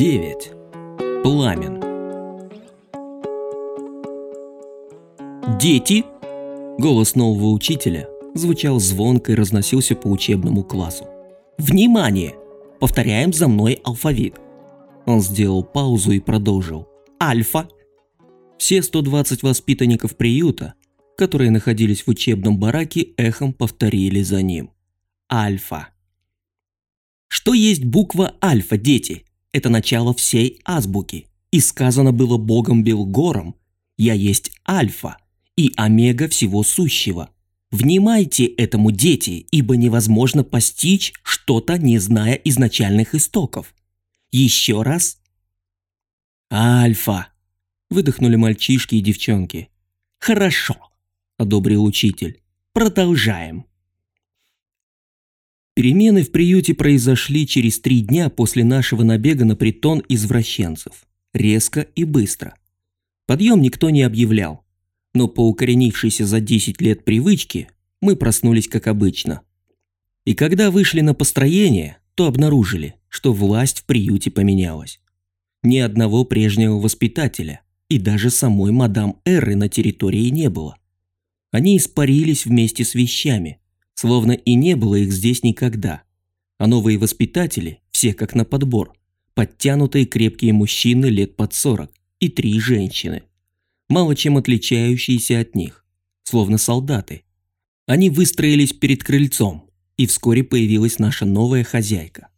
9. Пламен. «Дети!» Голос нового учителя звучал звонко и разносился по учебному классу. «Внимание! Повторяем за мной алфавит!» Он сделал паузу и продолжил. «Альфа!» Все 120 воспитанников приюта, которые находились в учебном бараке, эхом повторили за ним. «Альфа!» Что есть буква альфа, дети? Это начало всей азбуки. И сказано было богом Белгором, «Я есть альфа и омега всего сущего». Внимайте этому, дети, ибо невозможно постичь что-то, не зная изначальных истоков. Еще раз. Альфа. Выдохнули мальчишки и девчонки. Хорошо, одобрил учитель. Продолжаем. Перемены в приюте произошли через три дня после нашего набега на притон извращенцев. Резко и быстро. Подъем никто не объявлял. Но по укоренившейся за 10 лет привычке мы проснулись как обычно. И когда вышли на построение, то обнаружили, что власть в приюте поменялась. Ни одного прежнего воспитателя и даже самой мадам Эры на территории не было. Они испарились вместе с вещами, словно и не было их здесь никогда. А новые воспитатели, все как на подбор, подтянутые крепкие мужчины лет под 40 и три женщины, мало чем отличающиеся от них, словно солдаты. Они выстроились перед крыльцом, и вскоре появилась наша новая хозяйка.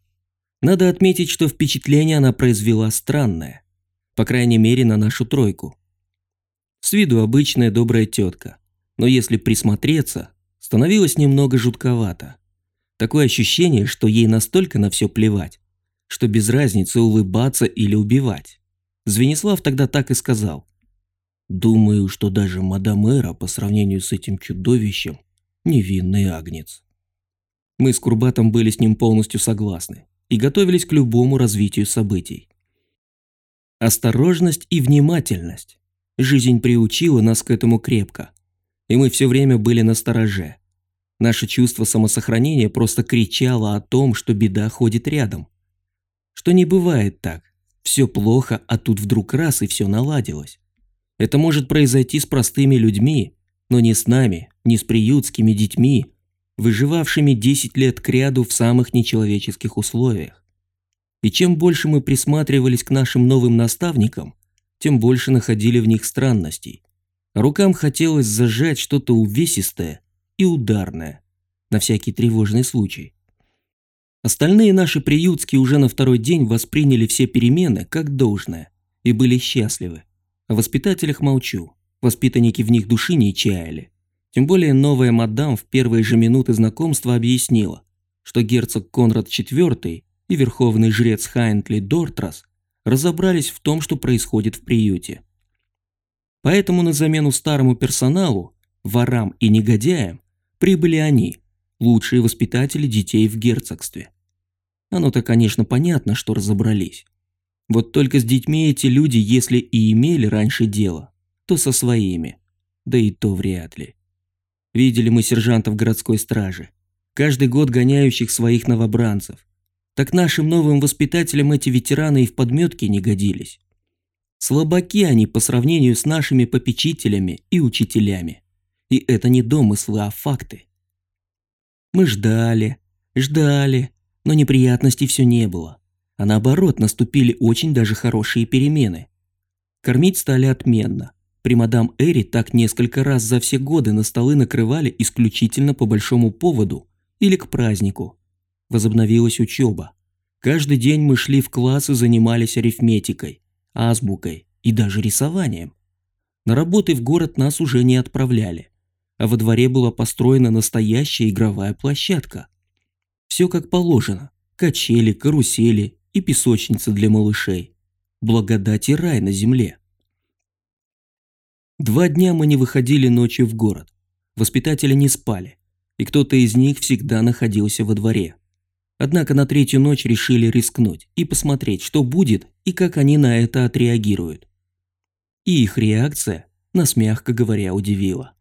Надо отметить, что впечатление она произвела странное, по крайней мере на нашу тройку. С виду обычная добрая тетка, но если присмотреться, становилось немного жутковато. Такое ощущение, что ей настолько на все плевать, что без разницы улыбаться или убивать. Звенислав тогда так и сказал. «Думаю, что даже мадам Эра по сравнению с этим чудовищем невинный агнец». Мы с Курбатом были с ним полностью согласны и готовились к любому развитию событий. Осторожность и внимательность. Жизнь приучила нас к этому крепко – и мы все время были на стороже. Наше чувство самосохранения просто кричало о том, что беда ходит рядом. Что не бывает так. Все плохо, а тут вдруг раз и все наладилось. Это может произойти с простыми людьми, но не с нами, не с приютскими детьми, выживавшими 10 лет кряду в самых нечеловеческих условиях. И чем больше мы присматривались к нашим новым наставникам, тем больше находили в них странностей. Рукам хотелось зажать что-то увесистое и ударное, на всякий тревожный случай. Остальные наши приютские уже на второй день восприняли все перемены как должное и были счастливы. О воспитателях молчу, воспитанники в них души не чаяли. Тем более новая мадам в первые же минуты знакомства объяснила, что герцог Конрад IV и верховный жрец Хайнтли Дортрас разобрались в том, что происходит в приюте. Поэтому на замену старому персоналу, ворам и негодяям, прибыли они, лучшие воспитатели детей в герцогстве. Оно-то, конечно, понятно, что разобрались. Вот только с детьми эти люди, если и имели раньше дело, то со своими. Да и то вряд ли. Видели мы сержантов городской стражи, каждый год гоняющих своих новобранцев. Так нашим новым воспитателям эти ветераны и в подметке не годились. Слабаки они по сравнению с нашими попечителями и учителями. И это не домыслы, а факты. Мы ждали, ждали, но неприятностей все не было. А наоборот, наступили очень даже хорошие перемены. Кормить стали отменно. При мадам Эри так несколько раз за все годы на столы накрывали исключительно по большому поводу или к празднику. Возобновилась учеба. Каждый день мы шли в класс и занимались арифметикой азбукой и даже рисованием. На работы в город нас уже не отправляли, а во дворе была построена настоящая игровая площадка. Все как положено, качели, карусели и песочница для малышей. Благодать и рай на земле. Два дня мы не выходили ночью в город. Воспитатели не спали, и кто-то из них всегда находился во дворе. Однако на третью ночь решили рискнуть и посмотреть, что будет и как они на это отреагируют. И их реакция нас, мягко говоря, удивила.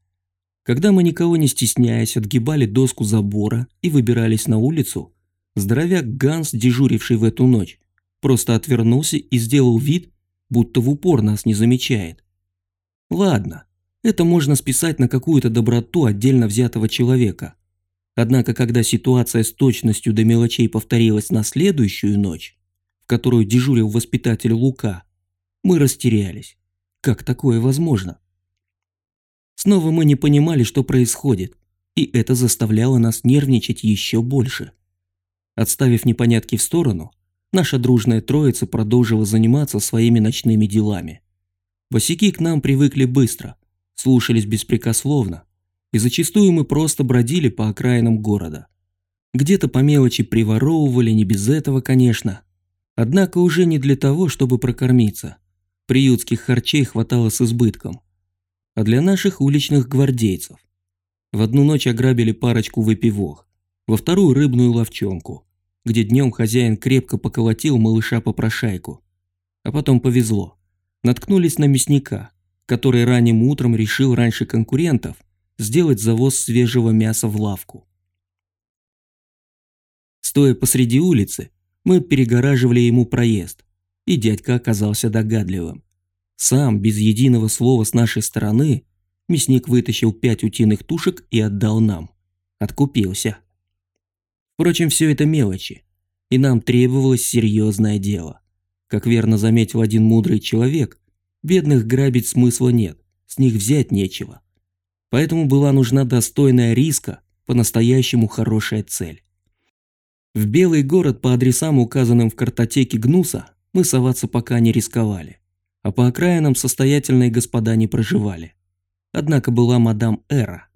Когда мы никого не стесняясь отгибали доску забора и выбирались на улицу, здоровяк Ганс, дежуривший в эту ночь, просто отвернулся и сделал вид, будто в упор нас не замечает. Ладно, это можно списать на какую-то доброту отдельно взятого человека. Однако, когда ситуация с точностью до мелочей повторилась на следующую ночь, в которую дежурил воспитатель Лука, мы растерялись. Как такое возможно? Снова мы не понимали, что происходит, и это заставляло нас нервничать еще больше. Отставив непонятки в сторону, наша дружная троица продолжила заниматься своими ночными делами. Босики к нам привыкли быстро, слушались беспрекословно, и зачастую мы просто бродили по окраинам города. Где-то по мелочи приворовывали, не без этого, конечно. Однако уже не для того, чтобы прокормиться. Приютских харчей хватало с избытком. А для наших уличных гвардейцев. В одну ночь ограбили парочку выпивок, во вторую рыбную ловчонку, где днем хозяин крепко поколотил малыша по прошайку. А потом повезло. Наткнулись на мясника, который ранним утром решил раньше конкурентов сделать завоз свежего мяса в лавку. Стоя посреди улицы, мы перегораживали ему проезд, и дядька оказался догадливым. Сам, без единого слова с нашей стороны, мясник вытащил пять утиных тушек и отдал нам. Откупился. Впрочем, все это мелочи, и нам требовалось серьезное дело. Как верно заметил один мудрый человек, бедных грабить смысла нет, с них взять нечего. Поэтому была нужна достойная риска, по-настоящему хорошая цель. В Белый город по адресам, указанным в картотеке Гнуса, мы соваться пока не рисковали, а по окраинам состоятельные господа не проживали. Однако была мадам Эра,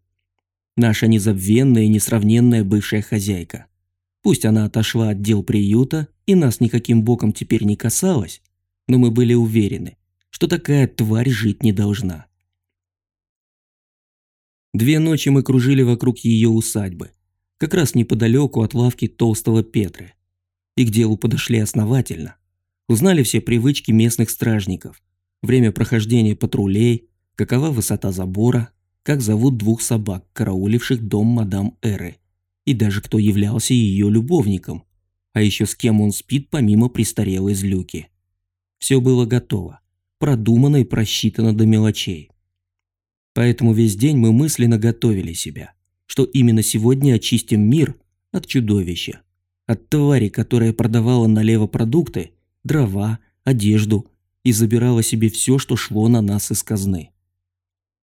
наша незабвенная и несравненная бывшая хозяйка. Пусть она отошла от дел приюта и нас никаким боком теперь не касалась, но мы были уверены, что такая тварь жить не должна. Две ночи мы кружили вокруг ее усадьбы, как раз неподалеку от лавки толстого Петры. И к делу подошли основательно. Узнали все привычки местных стражников, время прохождения патрулей, какова высота забора, как зовут двух собак, карауливших дом мадам Эры, и даже кто являлся ее любовником, а еще с кем он спит помимо престарелой злюки. Все было готово, продумано и просчитано до мелочей. Поэтому весь день мы мысленно готовили себя, что именно сегодня очистим мир от чудовища, от твари, которая продавала налево продукты дрова, одежду и забирала себе все, что шло на нас из казны.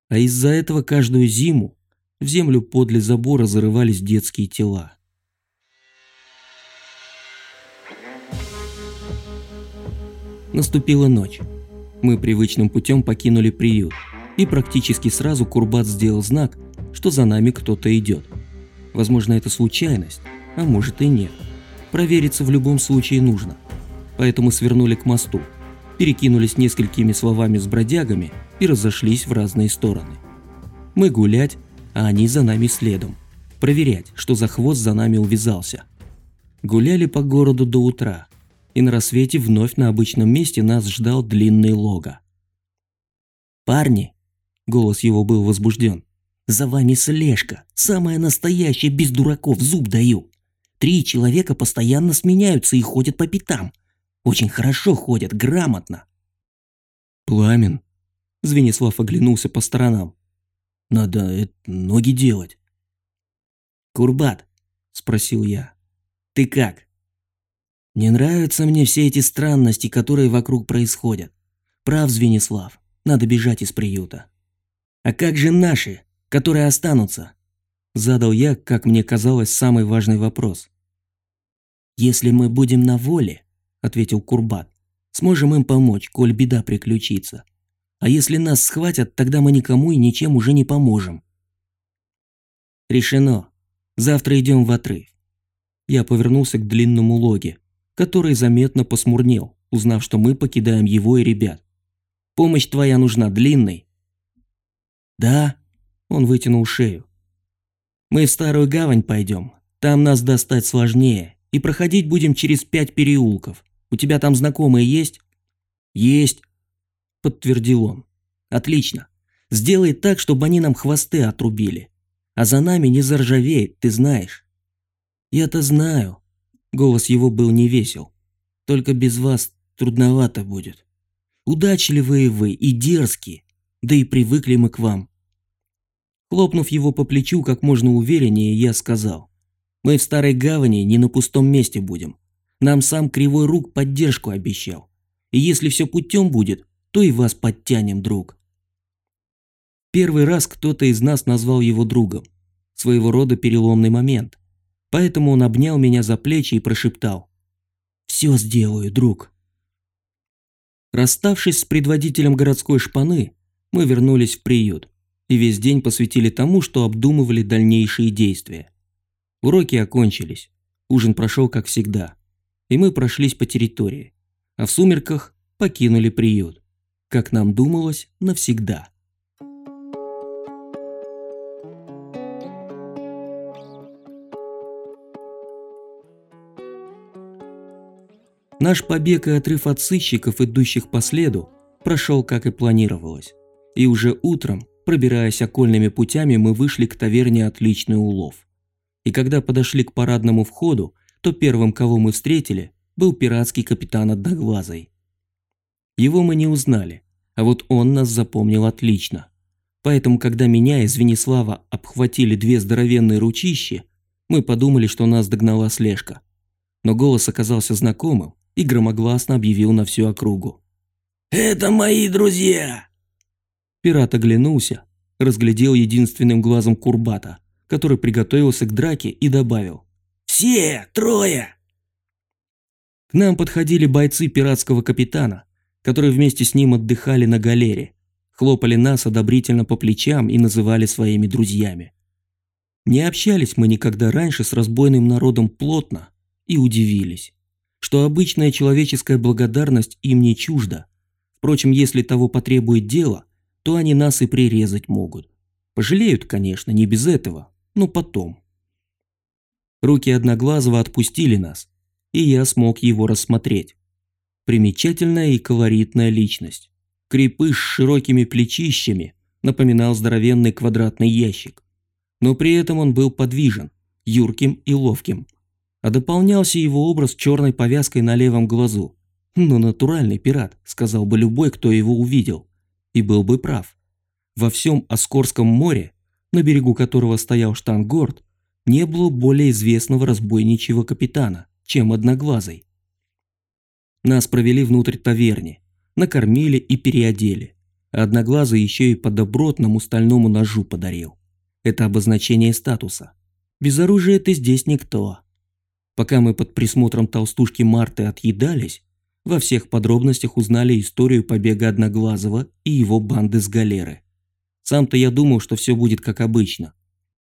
А из-за этого каждую зиму в землю подле забора зарывались детские тела. Наступила ночь. Мы привычным путем покинули приют, и практически сразу Курбат сделал знак, что за нами кто-то идет. Возможно, это случайность, а может и нет. Провериться в любом случае нужно поэтому свернули к мосту, перекинулись несколькими словами с бродягами и разошлись в разные стороны. Мы гулять, а они за нами следом, проверять, что за хвост за нами увязался. Гуляли по городу до утра, и на рассвете вновь на обычном месте нас ждал длинный лого. «Парни!» – голос его был возбужден. «За вами слежка, самая настоящая, без дураков, зуб даю. Три человека постоянно сменяются и ходят по пятам. Очень хорошо ходят, грамотно. Пламен. Звенислав оглянулся по сторонам. Надо ноги делать. Курбат, спросил я. Ты как? Не нравятся мне все эти странности, которые вокруг происходят. Прав, Звенислав, надо бежать из приюта. А как же наши, которые останутся? Задал я, как мне казалось, самый важный вопрос. Если мы будем на воле, ответил Курбат. Сможем им помочь, коль беда приключится. А если нас схватят, тогда мы никому и ничем уже не поможем. Решено. Завтра идем в отрыв. Я повернулся к длинному логе, который заметно посмурнел, узнав, что мы покидаем его и ребят. Помощь твоя нужна, длинный. Да, он вытянул шею. Мы в старую гавань пойдем. Там нас достать сложнее, и проходить будем через пять переулков. У тебя там знакомые есть?» «Есть», – подтвердил он. «Отлично. Сделай так, чтобы они нам хвосты отрубили. А за нами не заржавеет, ты знаешь». «Я-то знаю». Голос его был невесел. Только без вас трудновато будет. Удачливые вы и дерзкие, да и привыкли мы к вам. Хлопнув его по плечу как можно увереннее, я сказал. Мы в Старой Гавани не на пустом месте будем. Нам сам Кривой Рук поддержку обещал. И если все путем будет, то и вас подтянем, друг. Первый раз кто-то из нас назвал его другом. Своего рода переломный момент. Поэтому он обнял меня за плечи и прошептал. «Все сделаю, друг». Расставшись с предводителем городской шпаны, мы вернулись в приют и весь день посвятили тому, что обдумывали дальнейшие действия. Уроки окончились, ужин прошел как всегда, и мы прошлись по территории, а в сумерках покинули приют, как нам думалось, навсегда. Наш побег и отрыв от сыщиков, идущих по следу, прошел как и планировалось. И уже утром, пробираясь окольными путями, мы вышли к таверне «Отличный улов». И когда подошли к парадному входу, то первым, кого мы встретили, был пиратский капитан Одноглазый. Его мы не узнали, а вот он нас запомнил отлично. Поэтому, когда меня и Звенислава обхватили две здоровенные ручищи, мы подумали, что нас догнала слежка. Но голос оказался знакомым, и громогласно объявил на всю округу. «Это мои друзья!» Пират оглянулся, разглядел единственным глазом Курбата, который приготовился к драке и добавил. «Все! Трое!» К нам подходили бойцы пиратского капитана, которые вместе с ним отдыхали на галере, хлопали нас одобрительно по плечам и называли своими друзьями. Не общались мы никогда раньше с разбойным народом плотно и удивились что обычная человеческая благодарность им не чужда. Впрочем, если того потребует дело, то они нас и прирезать могут. Пожалеют, конечно, не без этого, но потом. Руки Одноглазого отпустили нас, и я смог его рассмотреть. Примечательная и колоритная личность. Крепыш с широкими плечищами напоминал здоровенный квадратный ящик. Но при этом он был подвижен, юрким и ловким а дополнялся его образ черной повязкой на левом глазу. «Ну, натуральный пират», – сказал бы любой, кто его увидел. И был бы прав. Во всем Оскорском море, на берегу которого стоял штангорд, не было более известного разбойничьего капитана, чем Одноглазый. Нас провели внутрь таверни, накормили и переодели. Одноглазый еще и по добротному стальному ножу подарил. Это обозначение статуса. Без оружия ты здесь никто. Пока мы под присмотром толстушки Марты отъедались, во всех подробностях узнали историю побега Одноглазого и его банды с галеры. Сам-то я думал, что все будет как обычно.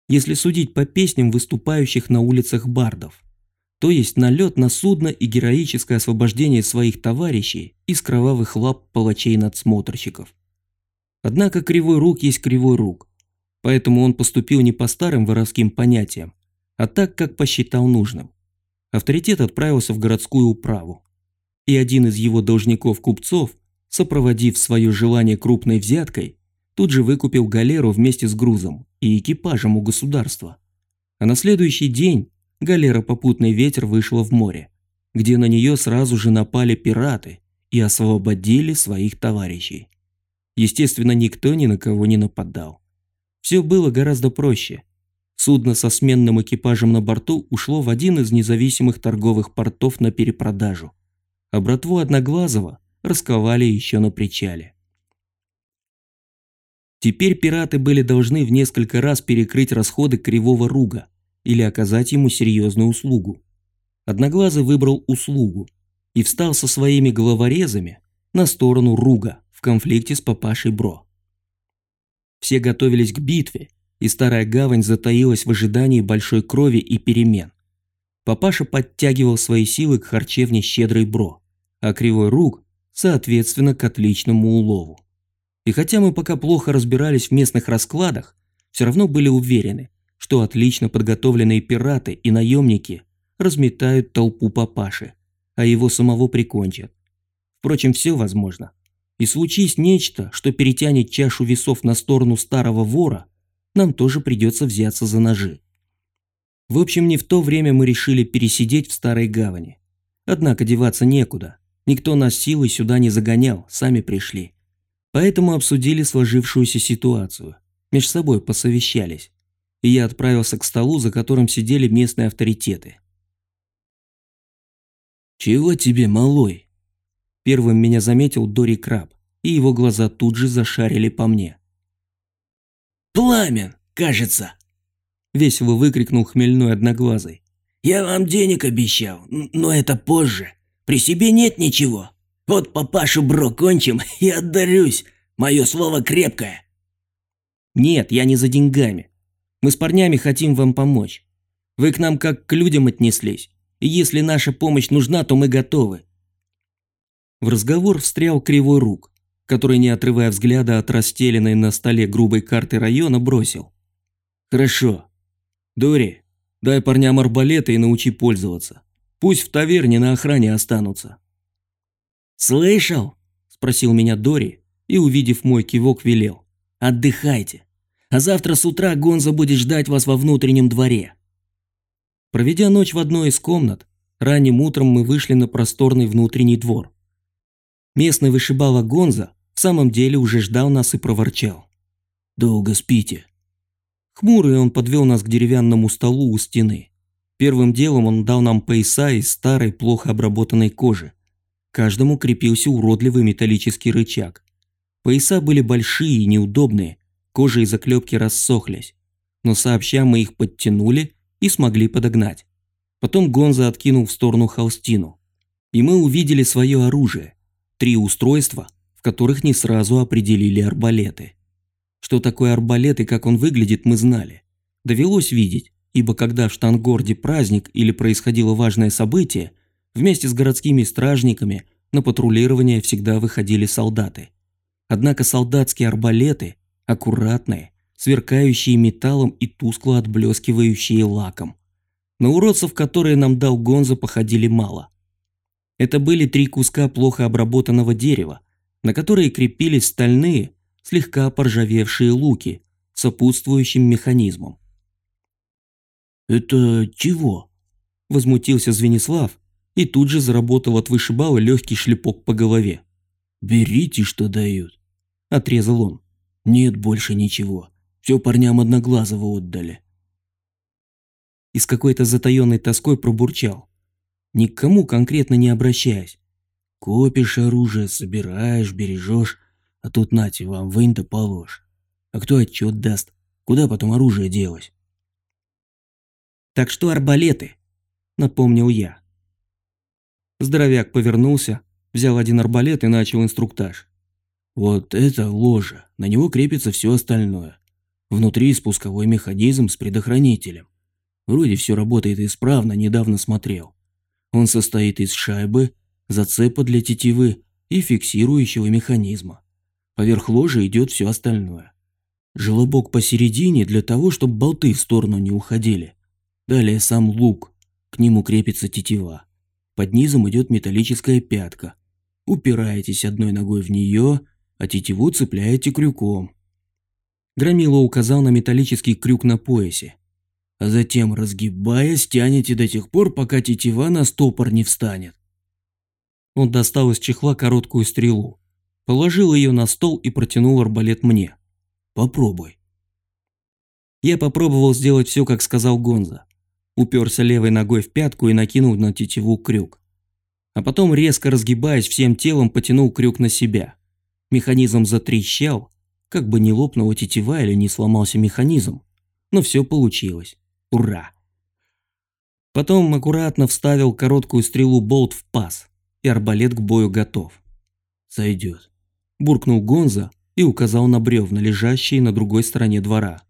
Если судить по песням выступающих на улицах бардов. То есть налет на судно и героическое освобождение своих товарищей из кровавых лап палачей-надсмотрщиков. Однако кривой рук есть кривой рук. Поэтому он поступил не по старым воровским понятиям, а так, как посчитал нужным авторитет отправился в городскую управу. И один из его должников-купцов, сопроводив свое желание крупной взяткой, тут же выкупил галеру вместе с грузом и экипажем у государства. А на следующий день галера «Попутный ветер» вышла в море, где на нее сразу же напали пираты и освободили своих товарищей. Естественно, никто ни на кого не нападал. Все было гораздо проще – Судно со сменным экипажем на борту ушло в один из независимых торговых портов на перепродажу, а братву Одноглазого расковали еще на причале. Теперь пираты были должны в несколько раз перекрыть расходы Кривого Руга или оказать ему серьезную услугу. Одноглазый выбрал услугу и встал со своими головорезами на сторону Руга в конфликте с папашей Бро. Все готовились к битве и старая гавань затаилась в ожидании большой крови и перемен. Папаша подтягивал свои силы к харчевне «Щедрый Бро», а Кривой Рук, соответственно, к отличному улову. И хотя мы пока плохо разбирались в местных раскладах, все равно были уверены, что отлично подготовленные пираты и наемники разметают толпу папаши, а его самого прикончат. Впрочем, все возможно. И случись нечто, что перетянет чашу весов на сторону старого вора, нам тоже придется взяться за ножи. В общем, не в то время мы решили пересидеть в Старой Гавани. Однако деваться некуда. Никто нас силой сюда не загонял, сами пришли. Поэтому обсудили сложившуюся ситуацию. Меж собой посовещались. И я отправился к столу, за которым сидели местные авторитеты. «Чего тебе, малой?» Первым меня заметил Дори Краб, и его глаза тут же зашарили по мне. «Пламен, кажется!» Весело выкрикнул хмельной одноглазый. «Я вам денег обещал, но это позже. При себе нет ничего. Вот папашу Бро кончим и отдарюсь. Мое слово крепкое». «Нет, я не за деньгами. Мы с парнями хотим вам помочь. Вы к нам как к людям отнеслись. И если наша помощь нужна, то мы готовы». В разговор встрял кривой рук, который, не отрывая взгляда от расстеленной на столе грубой карты района, бросил. «Хорошо. Дори, дай парням арбалеты и научи пользоваться. Пусть в таверне на охране останутся». «Слышал?» – спросил меня Дори и, увидев мой кивок, велел. «Отдыхайте. А завтра с утра Гонза будет ждать вас во внутреннем дворе». Проведя ночь в одной из комнат, ранним утром мы вышли на просторный внутренний двор. Местный вышибала Гонза в самом деле уже ждал нас и проворчал. «Долго спите?» Хмурый он подвел нас к деревянному столу у стены. Первым делом он дал нам пояса из старой, плохо обработанной кожи. Каждому крепился уродливый металлический рычаг. Пояса были большие и неудобные, кожа и заклепки рассохлись. Но сообща мы их подтянули и смогли подогнать. Потом Гонза откинул в сторону холстину. И мы увидели свое оружие. Три устройства, в которых не сразу определили арбалеты. Что такое арбалет и как он выглядит, мы знали. Довелось видеть, ибо когда в Штангорде праздник или происходило важное событие, вместе с городскими стражниками на патрулирование всегда выходили солдаты. Однако солдатские арбалеты, аккуратные, сверкающие металлом и тускло отблескивающие лаком. На уродцев, которые нам дал Гонза, походили мало. Это были три куска плохо обработанного дерева, на которые крепились стальные, слегка поржавевшие луки сопутствующим механизмом. «Это чего?» – возмутился Звенислав и тут же заработал от вышибала легкий шлепок по голове. «Берите, что дают», – отрезал он. «Нет больше ничего. Все парням Одноглазого отдали. И с какой-то затаенной тоской пробурчал. Никому конкретно не обращаясь. Копишь оружие, собираешь, бережешь, а тут нате вам, вынь да положь. А кто отчет даст? Куда потом оружие делось? Так что арбалеты, напомнил я. Здоровяк повернулся, взял один арбалет и начал инструктаж. Вот это ложа, на него крепится все остальное. Внутри спусковой механизм с предохранителем. Вроде все работает исправно, недавно смотрел. Он состоит из шайбы, зацепа для тетивы и фиксирующего механизма. Поверх ложи идет все остальное. Желобок посередине для того, чтобы болты в сторону не уходили. Далее сам лук, к нему крепится тетива. Под низом идет металлическая пятка. Упираетесь одной ногой в нее, а тетиву цепляете крюком. Громила указал на металлический крюк на поясе. А затем, разгибаясь, тянете до тех пор, пока тетива на стопор не встанет. Он достал из чехла короткую стрелу, положил ее на стол и протянул арбалет мне. Попробуй. Я попробовал сделать все, как сказал Гонза. Уперся левой ногой в пятку и накинул на тетиву крюк. А потом, резко разгибаясь всем телом, потянул крюк на себя. Механизм затрещал, как бы не лопнула тетива или не сломался механизм. Но все получилось. Ура! Потом аккуратно вставил короткую стрелу болт в паз, и арбалет к бою готов. «Сойдет», – буркнул Гонза и указал на бревна, лежащие на другой стороне двора.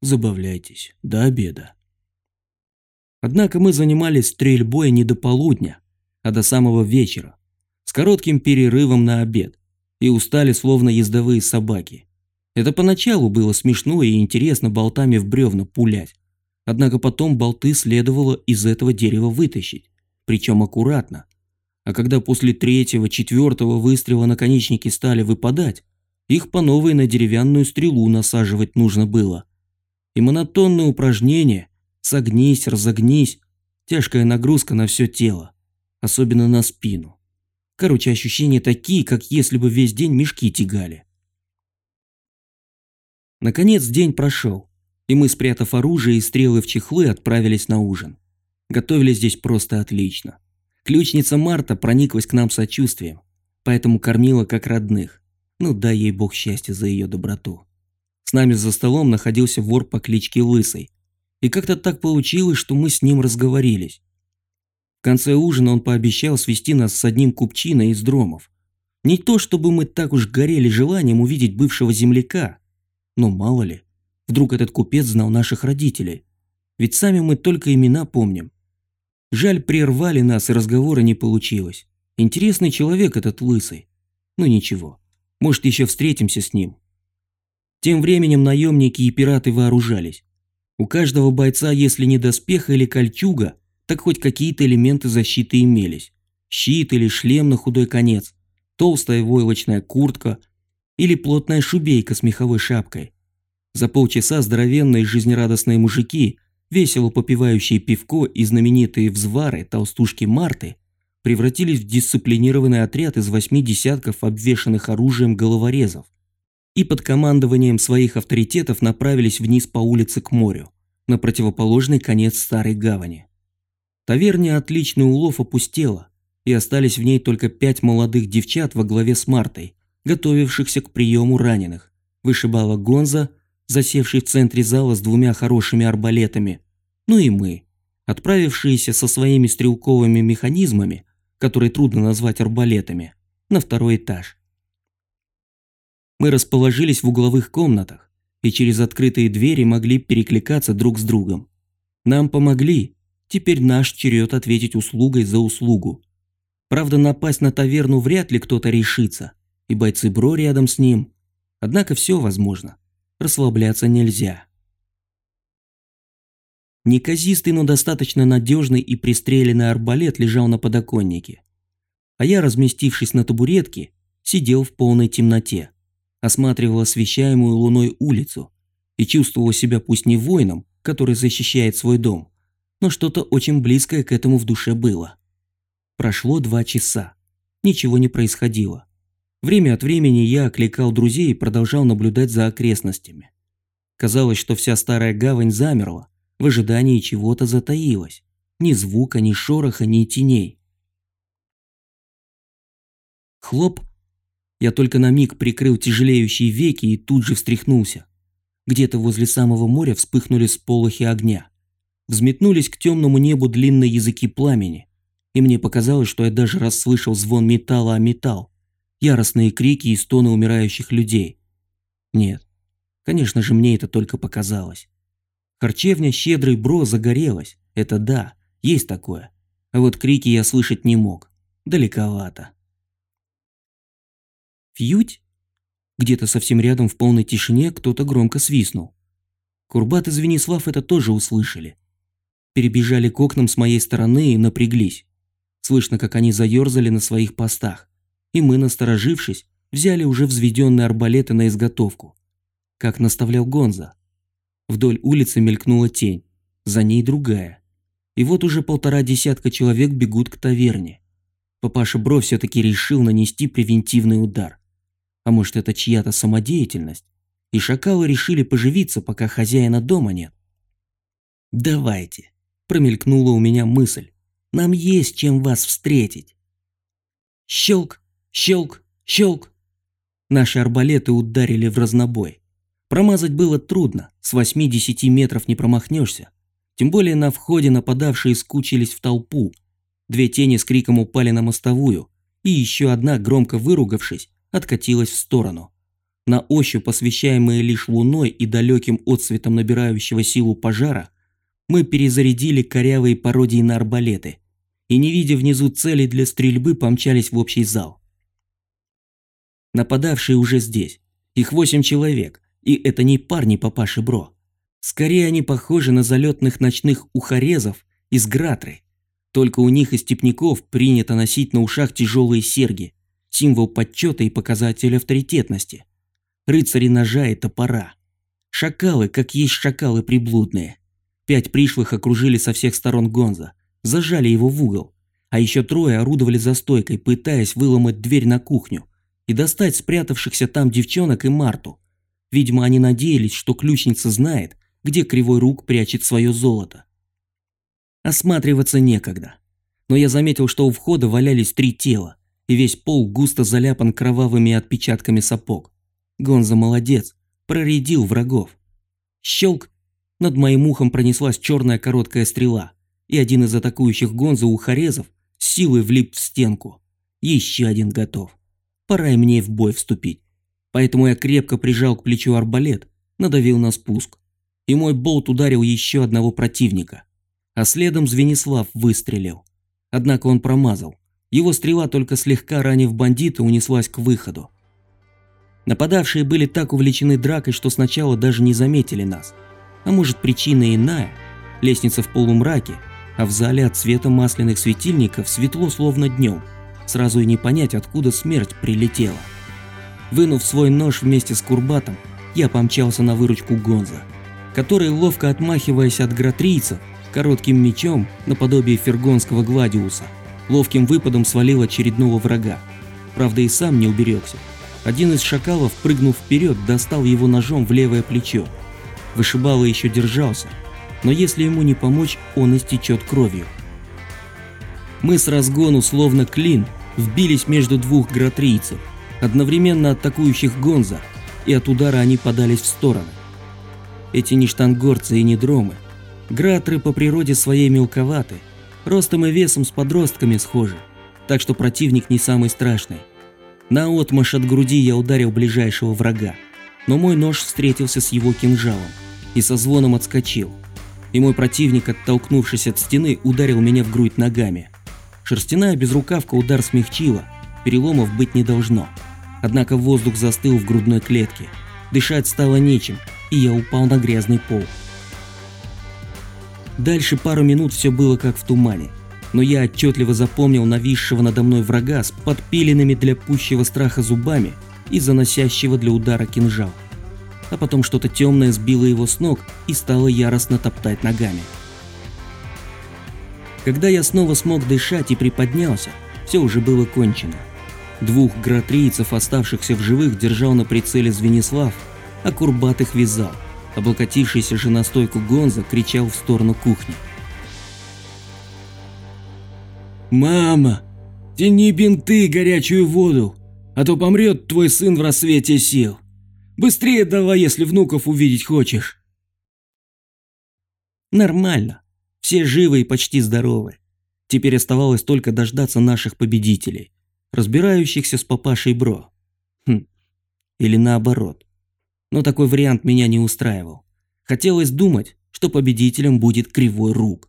«Забавляйтесь, до обеда». Однако мы занимались стрельбой не до полудня, а до самого вечера, с коротким перерывом на обед, и устали словно ездовые собаки. Это поначалу было смешно и интересно болтами в бревна пулять. Однако потом болты следовало из этого дерева вытащить, причем аккуратно. А когда после третьего, четвертого выстрела наконечники стали выпадать, их по новой на деревянную стрелу насаживать нужно было. И монотонное упражнение «согнись, разогнись» – тяжкая нагрузка на все тело. особенно на спину. Короче, ощущения такие, как если бы весь день мешки тягали. Наконец день прошел, и мы, спрятав оружие и стрелы в чехлы, отправились на ужин. Готовили здесь просто отлично. Ключница Марта прониклась к нам сочувствием, поэтому кормила как родных. Ну дай ей бог счастья за ее доброту. С нами за столом находился вор по кличке Лысый. И как-то так получилось, что мы с ним разговорились. В конце ужина он пообещал свести нас с одним купчиной из дромов. Не то, чтобы мы так уж горели желанием увидеть бывшего земляка, но мало ли, вдруг этот купец знал наших родителей. Ведь сами мы только имена помним. Жаль, прервали нас, и разговора не получилось. Интересный человек этот лысый. Ну ничего, может еще встретимся с ним. Тем временем наемники и пираты вооружались. У каждого бойца, если не доспех или кольчуга, так хоть какие-то элементы защиты имелись. Щит или шлем на худой конец, толстая войлочная куртка или плотная шубейка с меховой шапкой. За полчаса здоровенные жизнерадостные мужики, весело попивающие пивко и знаменитые взвары толстушки Марты, превратились в дисциплинированный отряд из восьми десятков обвешанных оружием головорезов и под командованием своих авторитетов направились вниз по улице к морю, на противоположный конец старой гавани. Таверня «Отличный улов» опустела, и остались в ней только пять молодых девчат во главе с Мартой, готовившихся к приему раненых. Вышибала Гонза, засевший в центре зала с двумя хорошими арбалетами, ну и мы, отправившиеся со своими стрелковыми механизмами, которые трудно назвать арбалетами, на второй этаж. Мы расположились в угловых комнатах и через открытые двери могли перекликаться друг с другом. Нам помогли, Теперь наш черед ответить услугой за услугу. Правда, напасть на таверну вряд ли кто-то решится, и бойцы Бро рядом с ним. Однако все возможно. Расслабляться нельзя. Неказистый, но достаточно надежный и пристреленный арбалет лежал на подоконнике. А я, разместившись на табуретке, сидел в полной темноте, осматривал освещаемую луной улицу и чувствовал себя пусть не воином, который защищает свой дом, но что-то очень близкое к этому в душе было. Прошло два часа. Ничего не происходило. Время от времени я окликал друзей и продолжал наблюдать за окрестностями. Казалось, что вся старая гавань замерла, в ожидании чего-то затаилась. Ни звука, ни шороха, ни теней. Хлоп. Я только на миг прикрыл тяжелеющие веки и тут же встряхнулся. Где-то возле самого моря вспыхнули сполохи огня взметнулись к темному небу длинные языки пламени, и мне показалось, что я даже расслышал звон металла о металл, яростные крики и стоны умирающих людей. Нет, конечно же, мне это только показалось. Харчевня «Щедрый Бро» загорелась, это да, есть такое. А вот крики я слышать не мог, далековато. Фьють? Где-то совсем рядом в полной тишине кто-то громко свистнул. Курбат и Звенислав это тоже услышали перебежали к окнам с моей стороны и напряглись. Слышно, как они заерзали на своих постах. И мы, насторожившись, взяли уже взведенные арбалеты на изготовку. Как наставлял Гонза. Вдоль улицы мелькнула тень, за ней другая. И вот уже полтора десятка человек бегут к таверне. Папаша Бро все-таки решил нанести превентивный удар. А может это чья-то самодеятельность? И шакалы решили поживиться, пока хозяина дома нет. Давайте, промелькнула у меня мысль. Нам есть чем вас встретить. Щелк, щелк, щелк. Наши арбалеты ударили в разнобой. Промазать было трудно, с 8-10 метров не промахнешься. Тем более на входе нападавшие скучились в толпу. Две тени с криком упали на мостовую, и еще одна, громко выругавшись, откатилась в сторону. На ощупь, освещаемые лишь луной и далеким отсветом набирающего силу пожара, мы перезарядили корявые пародии на арбалеты и, не видя внизу цели для стрельбы, помчались в общий зал. Нападавшие уже здесь. Их восемь человек, и это не парни папаши Бро. Скорее они похожи на залетных ночных ухорезов из Гратры. Только у них из степняков принято носить на ушах тяжелые серьги, символ почета и показатель авторитетности. Рыцари ножа и топора. Шакалы, как есть шакалы приблудные. Пять пришлых окружили со всех сторон Гонза, зажали его в угол, А еще трое орудовали за стойкой, пытаясь выломать дверь на кухню и достать спрятавшихся там девчонок и Марту. Видимо, они надеялись, что ключница знает, где Кривой Рук прячет свое золото. Осматриваться некогда. Но я заметил, что у входа валялись три тела, и весь пол густо заляпан кровавыми отпечатками сапог. Гонза молодец, проредил врагов. Щелк, над моим ухом пронеслась черная короткая стрела, и один из атакующих Гонза ухарезов силой влип в стенку. Еще один готов. Пора и мне в бой вступить. Поэтому я крепко прижал к плечу арбалет, надавил на спуск. И мой болт ударил еще одного противника. А следом Звенислав выстрелил. Однако он промазал. Его стрела, только слегка ранив бандита, унеслась к выходу. Нападавшие были так увлечены дракой, что сначала даже не заметили нас. А может причина иная? Лестница в полумраке, а в зале от света масляных светильников светло словно днем. Сразу и не понять, откуда смерть прилетела. Вынув свой нож вместе с курбатом, я помчался на выручку Гонза, который, ловко отмахиваясь от гратрийцев, коротким мечом, наподобие фергонского гладиуса, ловким выпадом свалил очередного врага. Правда и сам не уберегся. Один из шакалов, прыгнув вперед, достал его ножом в левое плечо. Вышибало еще держался, но если ему не помочь, он истечет кровью. Мы с разгону, словно клин, вбились между двух гратрийцев, одновременно атакующих Гонза, и от удара они подались в стороны. Эти не штангорцы и не дромы. Гратры по природе своей мелковаты, ростом и весом с подростками схожи, так что противник не самый страшный. На отмашь от груди я ударил ближайшего врага, но мой нож встретился с его кинжалом и со звоном отскочил – и мой противник, оттолкнувшись от стены, ударил меня в грудь ногами. Шерстяная безрукавка удар смягчила, переломов быть не должно. Однако воздух застыл в грудной клетке. Дышать стало нечем, и я упал на грязный пол. Дальше пару минут все было как в тумане, но я отчетливо запомнил нависшего надо мной врага с подпиленными для пущего страха зубами и заносящего для удара кинжал а потом что-то темное сбило его с ног и стало яростно топтать ногами. Когда я снова смог дышать и приподнялся, все уже было кончено. Двух гратрийцев, оставшихся в живых, держал на прицеле Звенислав, а Курбат их вязал. Облокотившийся же на стойку Гонза кричал в сторону кухни. «Мама, тяни бинты горячую воду, а то помрет твой сын в рассвете сил!» Быстрее давай, если внуков увидеть хочешь. Нормально. Все живы и почти здоровы. Теперь оставалось только дождаться наших победителей, разбирающихся с папашей Бро. Хм. Или наоборот. Но такой вариант меня не устраивал. Хотелось думать, что победителем будет Кривой Рук.